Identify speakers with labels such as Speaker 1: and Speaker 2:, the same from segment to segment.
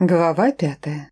Speaker 1: Глава пятая.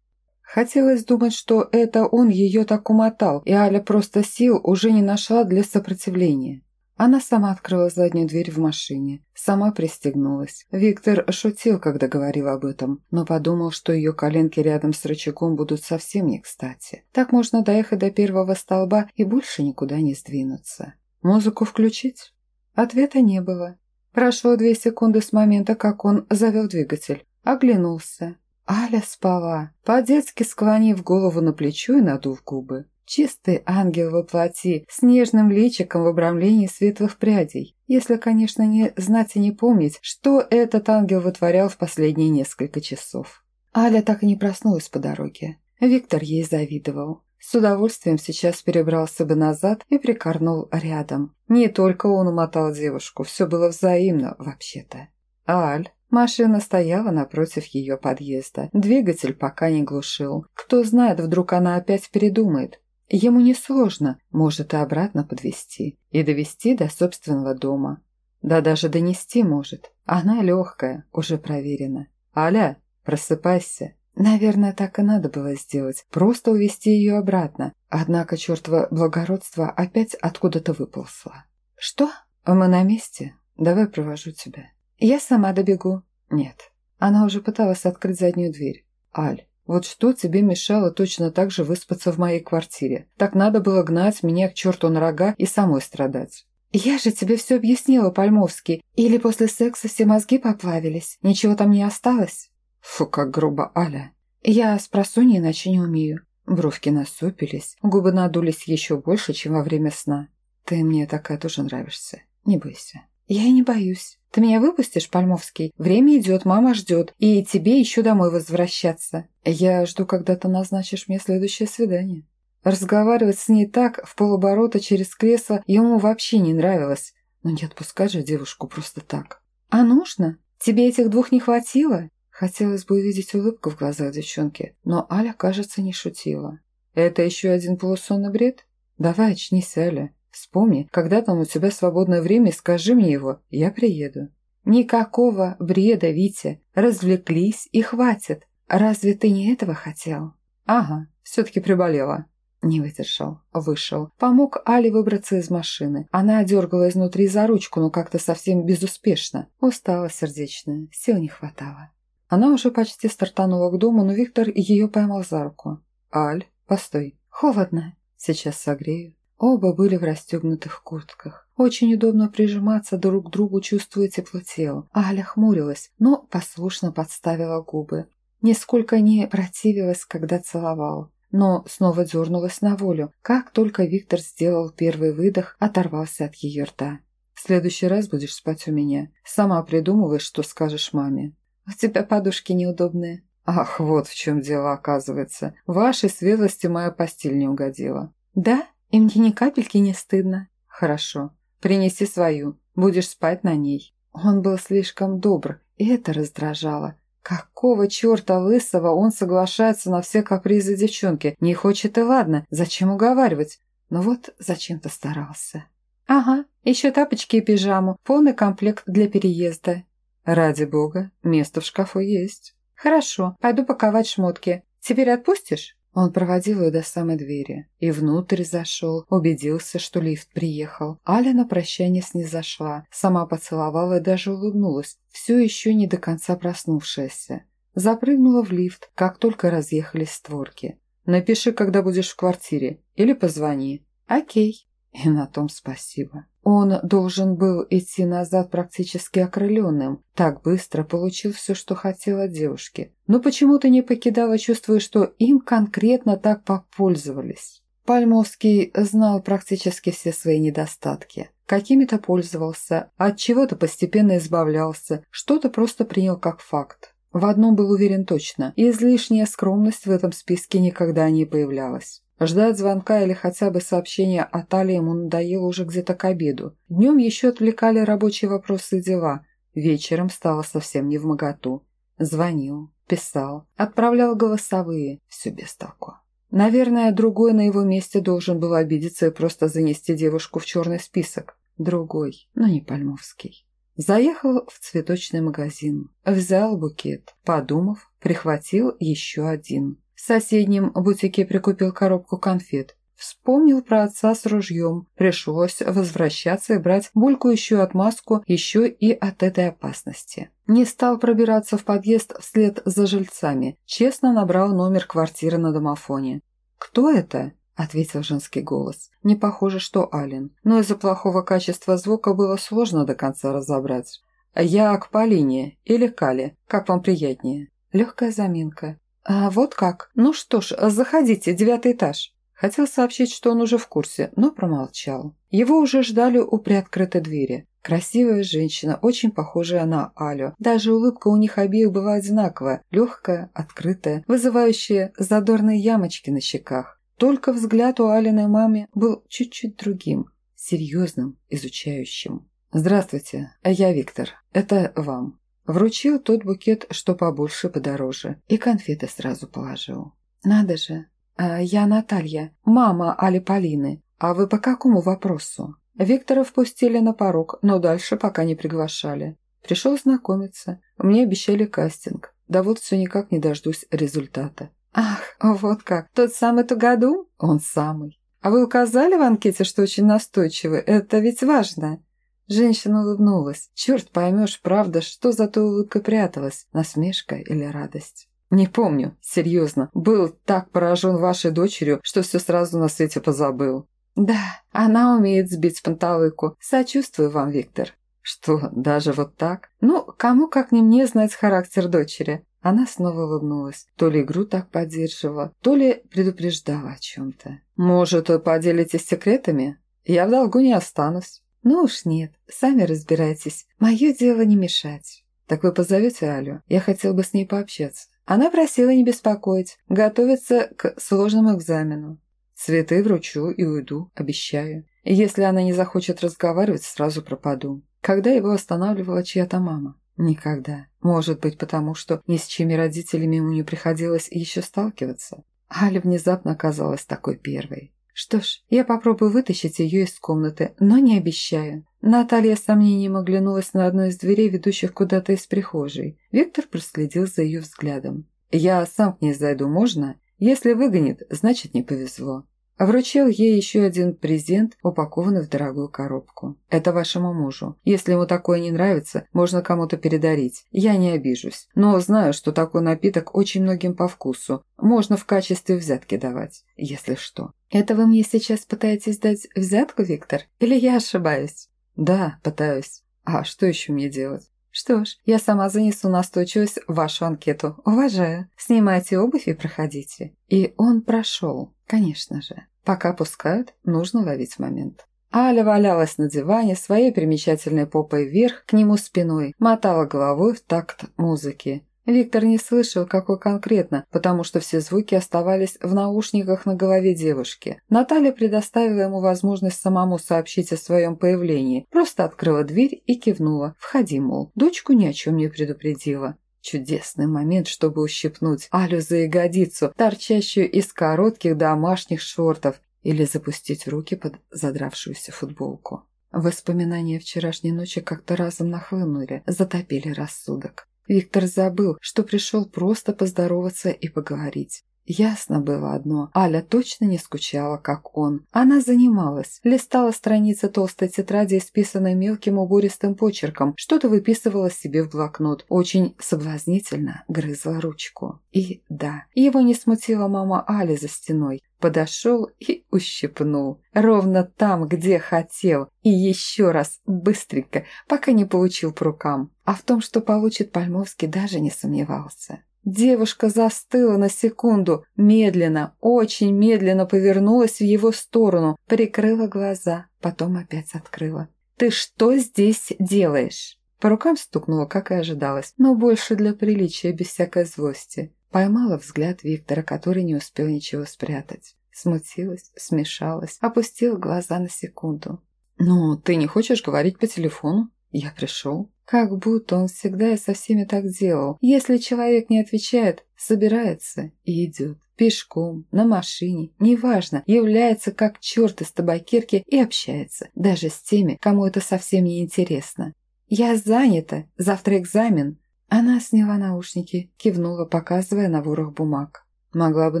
Speaker 1: Хотелось думать, что это он ее так умотал, и Аля просто сил уже не нашла для сопротивления. Она сама открыла заднюю дверь в машине, сама пристегнулась. Виктор шутил, когда говорил об этом, но подумал, что ее коленки рядом с рычагом будут совсем не кстати. Так можно доехать до первого столба и больше никуда не сдвинуться. Музыку включить? Ответа не было. Прошло две секунды с момента, как он завел двигатель. Оглянулся. Аля спала, по-детски склонив голову на плечо и надув губы. Чистый ангел во плоти, с нежным личиком в обрамлении светлых прядей. Если, конечно, не знать и не помнить, что этот ангел вытворял в последние несколько часов. Аля так и не проснулась по дороге. Виктор ей завидовал. С удовольствием сейчас перебрался бы назад и прикорнул рядом. Не только он умотал девушку, все было взаимно, вообще-то. «Аль, Машина стояла напротив ее подъезда. Двигатель пока не глушил. Кто знает, вдруг она опять передумает. Ему несложно, может и обратно подвести и довести до собственного дома. Да даже донести может. Она легкая, уже проверена. «Аля, просыпайся!» Наверное, так и надо было сделать. Просто увести ее обратно. Однако чертово благородство опять откуда-то выползло. «Что? Мы на месте? Давай провожу тебя». «Я сама добегу». «Нет». Она уже пыталась открыть заднюю дверь. «Аль, вот что тебе мешало точно так же выспаться в моей квартире? Так надо было гнать меня к черту на рога и самой страдать». «Я же тебе все объяснила, Пальмовский. Или после секса все мозги поплавились? Ничего там не осталось?» «Фу, как грубо, Аля». «Я с просонья иначе не умею». Бровки насупились, губы надулись еще больше, чем во время сна. «Ты мне такая тоже нравишься. Не бойся». «Я и не боюсь. Ты меня выпустишь, Пальмовский? Время идет, мама ждет, и тебе еще домой возвращаться. Я жду, когда ты назначишь мне следующее свидание». Разговаривать с ней так, в полоборота через кресло, ему вообще не нравилось. Но не отпускать же девушку просто так. «А нужно? Тебе этих двух не хватило?» Хотелось бы увидеть улыбку в глазах девчонки, но Аля, кажется, не шутила. «Это еще один полусонный бред? Давай очнись, Аля. Вспомни, когда там у тебя свободное время, скажи мне его, я приеду». «Никакого бреда, Витя. Развлеклись и хватит. Разве ты не этого хотел?» «Ага, все-таки приболела». Не выдержал, вышел. Помог Али выбраться из машины. Она дергала изнутри за ручку, но как-то совсем безуспешно. Устала сердечная, сил не хватало. Она уже почти стартанула к дому, но Виктор ее поймал за руку. «Аль, постой». «Холодно». «Сейчас согрею». Оба были в расстегнутых куртках. Очень удобно прижиматься друг к другу, чувствуя тепло тела. Аля хмурилась, но послушно подставила губы. Нисколько не противилась, когда целовал. Но снова дернулась на волю. Как только Виктор сделал первый выдох, оторвался от ее рта. «В следующий раз будешь спать у меня. Сама придумываешь, что скажешь маме». «У тебя подушки неудобные». «Ах, вот в чем дело, оказывается. Вашей светлости моя постель не угодила». «Да?» И мне ни капельки не стыдно. Хорошо. Принеси свою. Будешь спать на ней. Он был слишком добр, и это раздражало. Какого черта лысого он соглашается на все капризы девчонки? Не хочет и ладно, зачем уговаривать? Но вот зачем-то старался. Ага, еще тапочки и пижаму, полный комплект для переезда. Ради бога, место в шкафу есть. Хорошо, пойду паковать шмотки. Теперь отпустишь? Он проводил ее до самой двери и внутрь зашел, убедился, что лифт приехал. Аля на прощание снизошла, сама поцеловала и даже улыбнулась, все еще не до конца проснувшаяся. Запрыгнула в лифт, как только разъехались створки. «Напиши, когда будешь в квартире, или позвони». «Окей». И на том спасибо. Он должен был идти назад практически окрыленным. Так быстро получил все, что хотел от девушки. Но почему-то не покидало чувство, что им конкретно так попользовались. Пальмовский знал практически все свои недостатки. Какими-то пользовался, от чего-то постепенно избавлялся, что-то просто принял как факт. В одном был уверен точно – излишняя скромность в этом списке никогда не появлялась. Ждать звонка или хотя бы сообщения от Али ему надоело уже где-то к обеду. Днем еще отвлекали рабочие вопросы и дела. Вечером стало совсем не в моготу. Звонил, писал, отправлял голосовые. Все без толку. Наверное, другой на его месте должен был обидеться и просто занести девушку в черный список. Другой, но не Пальмовский. Заехал в цветочный магазин, взял букет, подумав, прихватил еще один. В соседнем бутике прикупил коробку конфет. Вспомнил про отца с ружьем. Пришлось возвращаться и брать булькающую отмазку еще и от этой опасности. Не стал пробираться в подъезд вслед за жильцами. Честно набрал номер квартиры на домофоне. «Кто это?» – ответил женский голос. Не похоже, что Ален. Но из-за плохого качества звука было сложно до конца разобрать. «Я к Полине или Кале. Как вам приятнее?» Легкая заминка. «А вот как? Ну что ж, заходите, девятый этаж». Хотел сообщить, что он уже в курсе, но промолчал. Его уже ждали у приоткрытой двери. Красивая женщина, очень похожая на Алю. Даже улыбка у них обеих была одинаковая, легкая, открытая, вызывающая задорные ямочки на щеках. Только взгляд у Алиной мамы был чуть-чуть другим, серьезным, изучающим. «Здравствуйте, я Виктор. Это вам». Вручил тот букет, что побольше, подороже, и конфеты сразу положил. «Надо же, «Э, «Я Наталья, мама Али Полины. А вы по какому вопросу?» Виктора впустили на порог, но дальше пока не приглашали. Пришел знакомиться. Мне обещали кастинг. Да вот все никак не дождусь результата. «Ах, вот как! Тот самый году? «Он самый». «А вы указали в анкете, что очень настойчивы? Это ведь важно!» Женщина улыбнулась. «Черт поймешь, правда, что за той улыбкой пряталась? Насмешка или радость?» «Не помню, серьезно. Был так поражен вашей дочерью, что все сразу на свете позабыл». «Да, она умеет сбить панталыку. Сочувствую вам, Виктор». «Что, даже вот так? Ну, кому как не мне знать характер дочери?» Она снова улыбнулась. То ли игру так поддерживала, то ли предупреждала о чем-то. «Может, поделитесь секретами? Я в долгу не останусь». «Ну уж нет, сами разбирайтесь. Мое дело не мешать». «Так вы позовете Алю? Я хотел бы с ней пообщаться». Она просила не беспокоить, готовиться к сложному экзамену. Цветы вручу и уйду, обещаю. если она не захочет разговаривать, сразу пропаду. Когда его останавливала чья-то мама? Никогда. Может быть, потому что ни с чьими родителями ему не приходилось еще сталкиваться. Аля внезапно оказалась такой первой. Что ж, я попробую вытащить ее из комнаты, но не обещаю. Наталья с сомнением оглянулась на одну из дверей, ведущих куда-то из прихожей. Виктор проследил за ее взглядом. «Я сам к ней зайду, можно? Если выгонит, значит не повезло». Вручил ей еще один презент, упакованный в дорогую коробку. «Это вашему мужу. Если ему такое не нравится, можно кому-то передарить. Я не обижусь. Но знаю, что такой напиток очень многим по вкусу. Можно в качестве взятки давать, если что». «Это вы мне сейчас пытаетесь дать взятку, Виктор? Или я ошибаюсь?» «Да, пытаюсь. А что еще мне делать?» «Что ж, я сама занесу настойчивость в вашу анкету. Уважаю. Снимайте обувь и проходите». И он прошел, конечно же. Пока пускают, нужно ловить момент. Аля валялась на диване, своей примечательной попой вверх, к нему спиной, мотала головой в такт музыки. Виктор не слышал, какой конкретно, потому что все звуки оставались в наушниках на голове девушки. Наталья предоставила ему возможность самому сообщить о своем появлении. Просто открыла дверь и кивнула. «Входи, мол». Дочку ни о чем не предупредила. Чудесный момент, чтобы ущипнуть Алю за ягодицу, торчащую из коротких домашних шортов, или запустить руки под задравшуюся футболку. Воспоминания вчерашней ночи как-то разом нахлынули, затопили рассудок. Виктор забыл, что пришел просто поздороваться и поговорить. Ясно было одно, Аля точно не скучала, как он. Она занималась, листала страницы толстой тетради, исписанной мелким убористым почерком, что-то выписывала себе в блокнот, очень соблазнительно грызла ручку. И да, его не смутила мама Али за стеной. Подошел и ущипнул. Ровно там, где хотел. И еще раз, быстренько, пока не получил по рукам. А в том, что получит Пальмовский, даже не сомневался. Девушка застыла на секунду, медленно, очень медленно повернулась в его сторону, прикрыла глаза, потом опять открыла. «Ты что здесь делаешь?» По рукам стукнула, как и ожидалось, но больше для приличия, без всякой злости. Поймала взгляд Виктора, который не успел ничего спрятать. Смутилась, смешалась, опустила глаза на секунду. «Ну, ты не хочешь говорить по телефону? Я пришел». Как будто он всегда и со всеми так делал. Если человек не отвечает, собирается и идет. Пешком, на машине, неважно, является как черт из табакерки и общается, даже с теми, кому это совсем не интересно. «Я занята. Завтра экзамен». Она сняла наушники, кивнула, показывая на ворох бумаг. Могла бы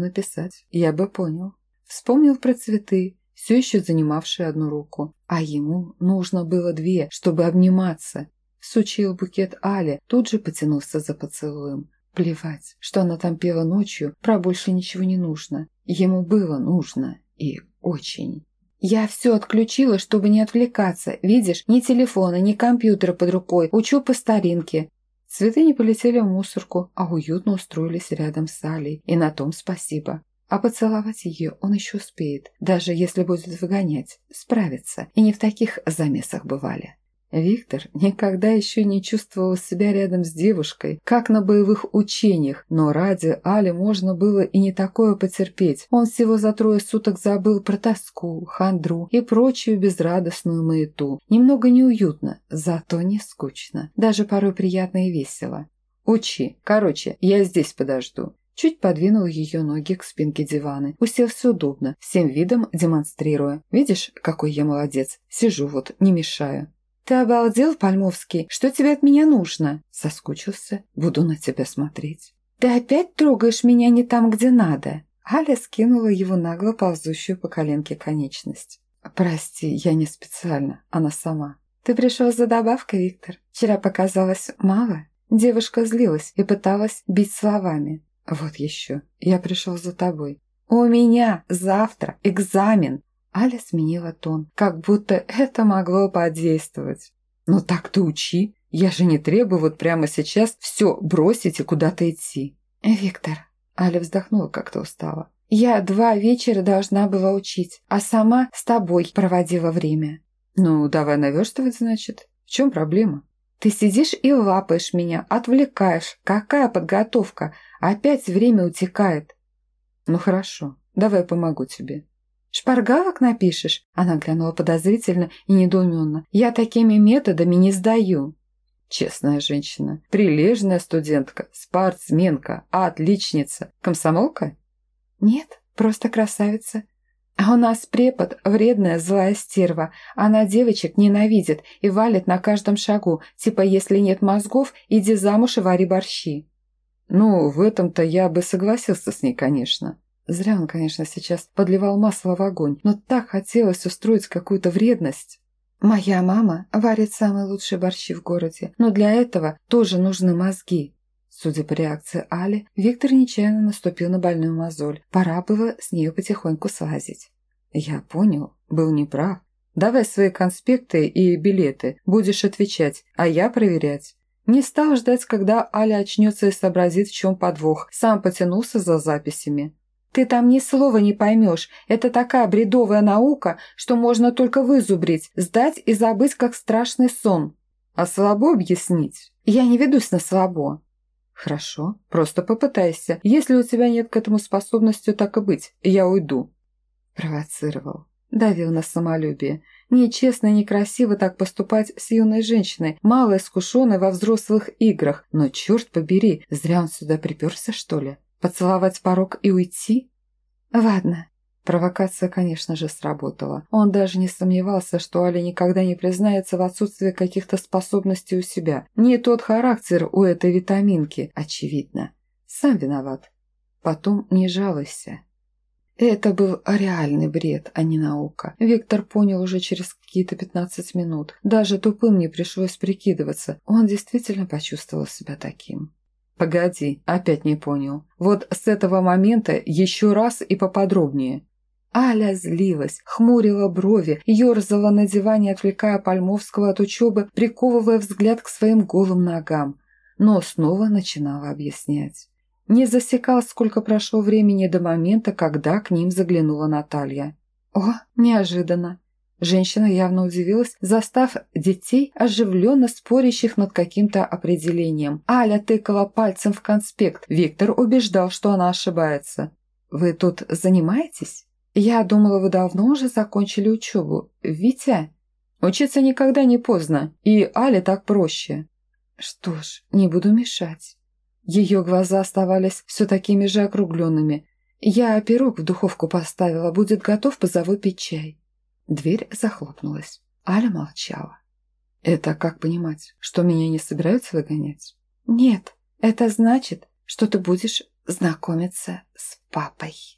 Speaker 1: написать, я бы понял. Вспомнил про цветы, все еще занимавшие одну руку. А ему нужно было две, чтобы обниматься. Сучил букет Але, тут же потянулся за поцелуем. Плевать, что она там пела ночью, про больше ничего не нужно. Ему было нужно. И очень. «Я все отключила, чтобы не отвлекаться. Видишь, ни телефона, ни компьютера под рукой. Учу по старинке». Цветы не полетели в мусорку, а уютно устроились рядом с Алей. И на том спасибо. А поцеловать ее он еще успеет, даже если будет выгонять. Справится. И не в таких замесах бывали. Виктор никогда еще не чувствовал себя рядом с девушкой, как на боевых учениях, но ради Али можно было и не такое потерпеть. Он всего за трое суток забыл про тоску, хандру и прочую безрадостную маяту. Немного неуютно, зато не скучно, даже порой приятно и весело. «Учи. Короче, я здесь подожду». Чуть подвинул ее ноги к спинке дивана, уселся удобно, всем видом демонстрируя. «Видишь, какой я молодец? Сижу вот, не мешаю». «Ты обалдел, Пальмовский? Что тебе от меня нужно?» Соскучился. «Буду на тебя смотреть». «Ты опять трогаешь меня не там, где надо?» Аля скинула его нагло ползущую по коленке конечность. «Прости, я не специально, она сама». «Ты пришел за добавкой, Виктор? Вчера показалось мало?» Девушка злилась и пыталась бить словами. «Вот еще, я пришел за тобой». «У меня завтра экзамен. Аля сменила тон, как будто это могло подействовать. «Ну так ты учи. Я же не требую вот прямо сейчас все бросить и куда-то идти». «Виктор», — Аля вздохнула как-то устала. «Я два вечера должна была учить, а сама с тобой проводила время». «Ну, давай наверстывать, значит. В чем проблема?» «Ты сидишь и лапаешь меня, отвлекаешь. Какая подготовка? Опять время утекает». «Ну хорошо, давай помогу тебе. «Шпаргалок напишешь?» Она глянула подозрительно и недоуменно. «Я такими методами не сдаю». Честная женщина, прилежная студентка, спортсменка, отличница, комсомолка? Нет, просто красавица. А у нас препод – вредная злая стерва. Она девочек ненавидит и валит на каждом шагу, типа если нет мозгов, иди замуж и вари борщи. Ну, в этом-то я бы согласился с ней, конечно. Зря он, конечно, сейчас подливал масло в огонь, но так хотелось устроить какую-то вредность. «Моя мама варит самые лучшие борщи в городе, но для этого тоже нужны мозги». Судя по реакции Али, Виктор нечаянно наступил на больную мозоль. Пора было с нее потихоньку слазить. «Я понял, был неправ. Давай свои конспекты и билеты, будешь отвечать, а я проверять». Не стал ждать, когда Аля очнется и сообразит, в чем подвох. Сам потянулся за записями. Ты там ни слова не поймешь. Это такая бредовая наука, что можно только вызубрить, сдать и забыть, как страшный сон. А слабо объяснить? Я не ведусь на слабо. Хорошо, просто попытайся. Если у тебя нет к этому способности, так и быть. Я уйду. Провоцировал. Давил на самолюбие. Нечестно и некрасиво так поступать с юной женщиной, мало искушенной во взрослых играх. Но черт побери, зря он сюда приперся, что ли? Поцеловать порог и уйти? Ладно. Провокация, конечно же, сработала. Он даже не сомневался, что Аля никогда не признается в отсутствии каких-то способностей у себя. Не тот характер у этой витаминки, очевидно. Сам виноват. Потом не жалуйся. Это был реальный бред, а не наука. Виктор понял уже через какие-то 15 минут. Даже тупым не пришлось прикидываться. Он действительно почувствовал себя таким. «Погоди, опять не понял. Вот с этого момента еще раз и поподробнее». Аля злилась, хмурила брови, ерзала на диване, отвлекая Пальмовского от учебы, приковывая взгляд к своим голым ногам. Но снова начинала объяснять. Не засекал, сколько прошло времени до момента, когда к ним заглянула Наталья. «О, неожиданно!» Женщина явно удивилась, застав детей, оживленно спорящих над каким-то определением. Аля тыкала пальцем в конспект. Виктор убеждал, что она ошибается. «Вы тут занимаетесь?» «Я думала, вы давно уже закончили учебу. Витя?» «Учиться никогда не поздно, и Але так проще». «Что ж, не буду мешать». Ее глаза оставались все такими же округленными. «Я пирог в духовку поставила, будет готов, позову пить чай». Дверь захлопнулась. Аля молчала. Это как понимать, что меня не собираются выгонять?
Speaker 2: Нет, это значит, что ты будешь знакомиться с папой.